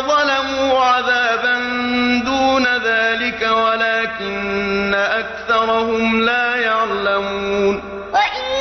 ظلموا عذابا دون ذلك ولكن أكثرهم لا يعلمون. وإن